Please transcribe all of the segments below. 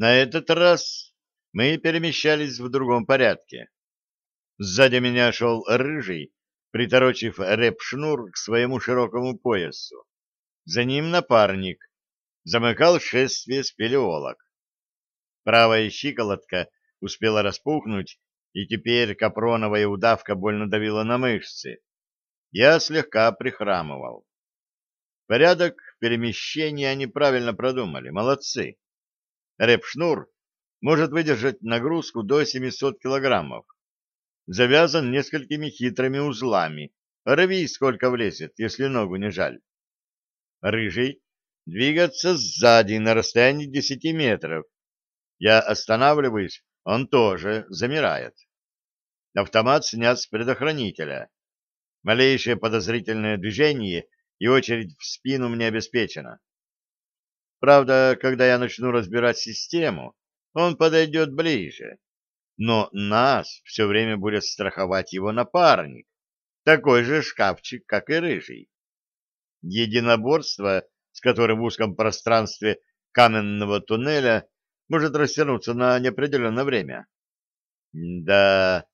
На этот раз мы перемещались в другом порядке. Сзади меня шел рыжий, приторочив реп-шнур к своему широкому поясу. За ним напарник. Замыкал шествие спелеолог. Правая щиколотка успела распухнуть, и теперь капроновая удавка больно давила на мышцы. Я слегка прихрамывал. Порядок перемещения они правильно продумали. Молодцы. Репшнур может выдержать нагрузку до 700 килограммов. Завязан несколькими хитрыми узлами. Рви, сколько влезет, если ногу не жаль. Рыжий двигаться сзади на расстоянии 10 метров. Я останавливаюсь, он тоже замирает. Автомат снят с предохранителя. Малейшее подозрительное движение и очередь в спину мне обеспечена. Правда, когда я начну разбирать систему, он подойдет ближе. Но нас все время будет страховать его напарник, такой же шкафчик, как и рыжий. Единоборство, с которым в узком пространстве каменного туннеля может растянуться на неопределенное время. Да,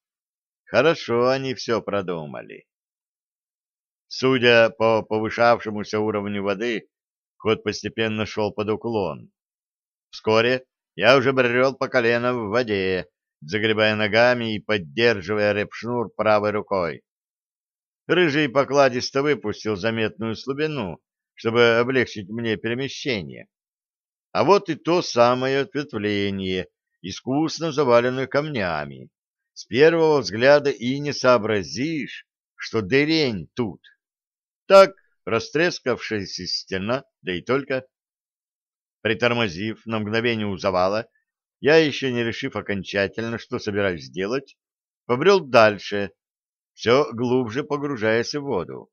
хорошо они все продумали. Судя по повышавшемуся уровню воды, ход постепенно шел под уклон. Вскоре я уже брел по колено в воде, загребая ногами и поддерживая репшнур правой рукой. Рыжий покладисто выпустил заметную слабину, чтобы облегчить мне перемещение. А вот и то самое ответвление, искусно заваленное камнями. С первого взгляда и не сообразишь, что дырень тут. Так, растрескавшаяся стена, да и только. Притормозив на мгновение у завала, я, еще не решив окончательно, что собираюсь сделать, побрел дальше, все глубже погружаясь в воду.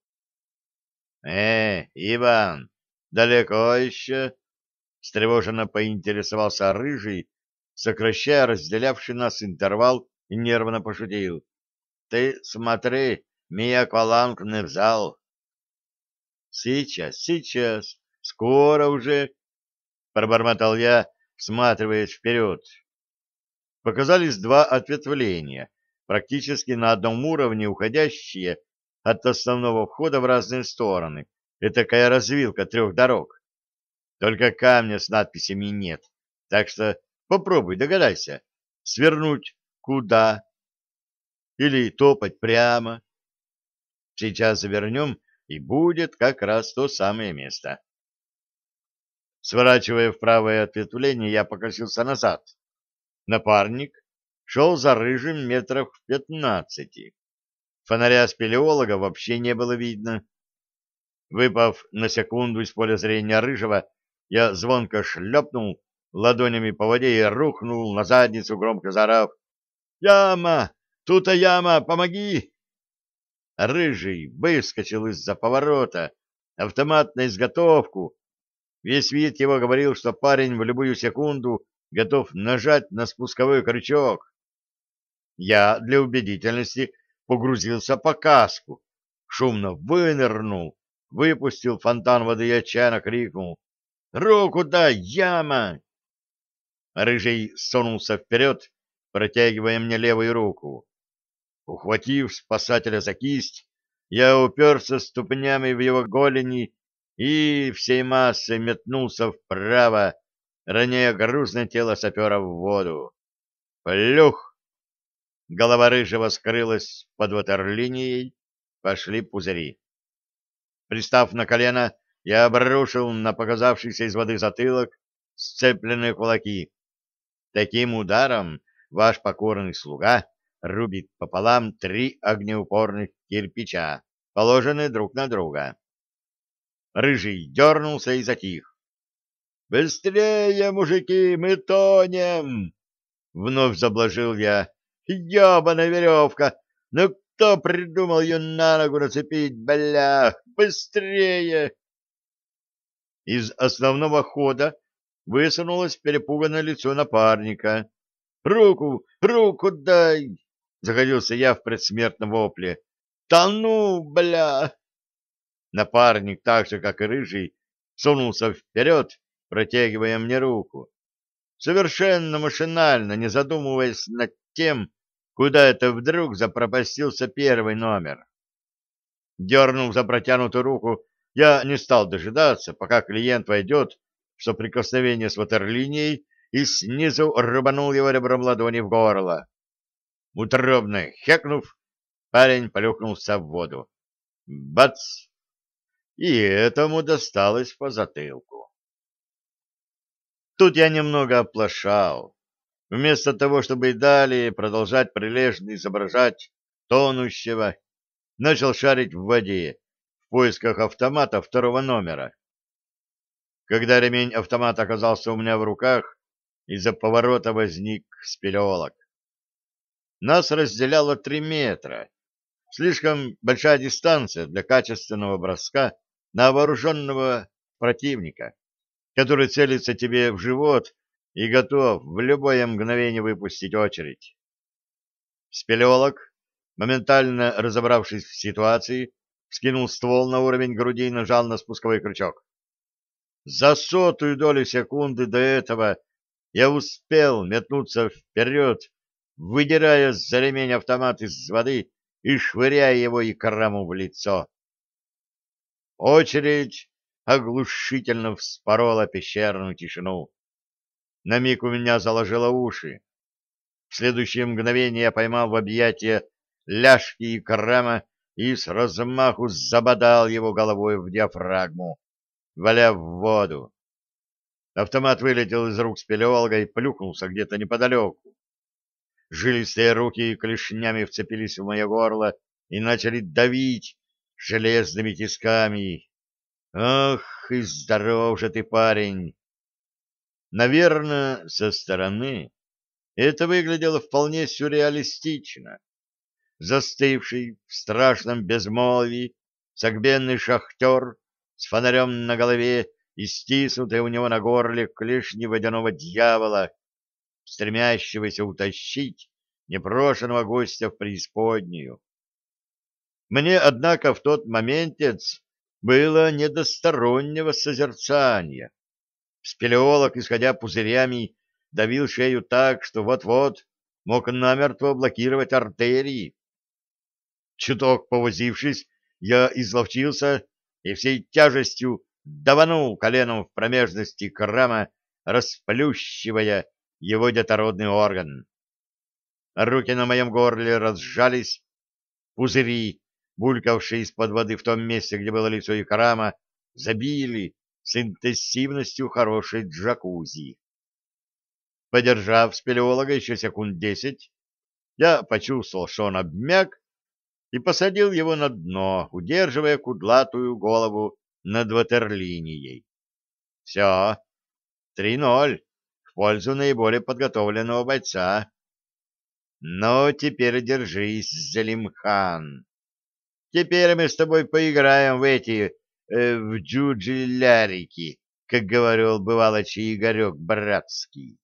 — Э, Иван, далеко еще? — встревоженно поинтересовался Рыжий, сокращая разделявший нас интервал, и нервно пошутил. — Ты смотри, мій акваланг не взял. Сейчас, сейчас, скоро уже, пробормотал я, всматриваясь вперед. Показались два ответвления, практически на одном уровне уходящие от основного входа в разные стороны. Это такая развилка трех дорог. Только камня с надписями нет, так что попробуй, догадайся, свернуть куда или топать прямо. Сейчас завернем и будет как раз то самое место. Сворачивая в правое ответвление, я покосился назад. Напарник шел за рыжим метров в пятнадцати. Фонаря спелеолога вообще не было видно. Выпав на секунду из поля зрения рыжего, я звонко шлепнул ладонями по воде и рухнул на задницу, громко заорав. «Яма! Тут-то яма! Помоги!» Рыжий выскочил из-за поворота, автомат на изготовку. Весь вид его говорил, что парень в любую секунду готов нажать на спусковой крючок. Я для убедительности погрузился по каску, шумно вынырнул, выпустил фонтан воды и отчаянно крикнул «Руку дай, яма!» Рыжий сунулся вперед, протягивая мне левую руку. Ухватив спасателя за кисть, я уперся ступнями в его голени и всей массой метнулся вправо, роняя грузное тело сапера в воду. Плюх! Голова рыжего скрылась под ватерлинией, пошли пузыри. Пристав на колено, я обрушил на показавшийся из воды затылок сцепленные кулаки. Таким ударом ваш покорный слуга рубит пополам три огнеупорных кирпича, положенные друг на друга. Рыжий дернулся и затих. «Быстрее, мужики, мы тонем!» Вновь заблажил я. «Ебаная веревка! Ну кто придумал ее на ногу нацепить, бля? Быстрее!» Из основного хода высунулось перепуганное лицо напарника. «Руку! Руку дай!» Заходился я в предсмертном вопле. «Да ну, бля!» Напарник, так же, как и рыжий, сунулся вперед, протягивая мне руку. совершенно машинально, не задумываясь над тем, куда это вдруг запропастился первый номер. Дернув за протянутую руку, я не стал дожидаться, пока клиент войдет в соприкосновение с ватерлинией и снизу рубанул его ребром ладони в горло. Утробно хекнув, парень плюхнулся в воду. Бац! И этому досталось по затылку. Тут я немного оплошал. Вместо того, чтобы и далее продолжать прилежно изображать тонущего, начал шарить в воде в поисках автомата второго номера. Когда ремень автомата оказался у меня в руках, из-за поворота возник спелеолог. Нас разделяло три метра. Слишком большая дистанция для качественного броска на вооруженного противника, который целится тебе в живот и готов в любое мгновение выпустить очередь. Спелеолог, моментально разобравшись в ситуации, скинул ствол на уровень груди и нажал на спусковой крючок. За сотую долю секунды до этого я успел метнуться вперед, выдирая за ремень автомат из воды и швыряя его икраму в лицо. Очередь оглушительно вспорола пещерную тишину. На миг у меня заложило уши. В следующее мгновение я поймал в объятия ляжки и крама и с размаху забодал его головой в диафрагму, валя в воду. Автомат вылетел из рук спелеолога и плюхнулся где-то неподалеку. Жилистые руки клешнями вцепились в мое горло и начали давить железными тисками. Ах, и здоров же ты, парень! Наверное, со стороны это выглядело вполне сюрреалистично. Застывший в страшном безмолвии согбенный шахтер с фонарем на голове и стиснутый у него на горле клешни водяного дьявола, стремящегося утащить непрошенного гостя в преисподнюю. Мне, однако, в тот моментец было недостороннего созерцания. Спелеолог, исходя пузырями, давил шею так, что вот-вот мог намертво блокировать артерии. Чуток повозившись, я изловчился и всей тяжестью даванул коленом в промежности крама, расплющивая его детородный орган. Руки на моем горле разжались, пузыри, булькавшие из-под воды в том месте, где было лицо и крама, забили, с интенсивностью хорошей джакузи. Подержав спелеолога еще секунд десять, я почувствовал, что он обмяк, и посадил его на дно, удерживая кудлатую голову над ватерлинией. Все, три ноль в пользу наиболее подготовленного бойца. Но ну, теперь держись, Залимхан. Теперь мы с тобой поиграем в эти э, в джуджи как говорил бывало Игорек Братский.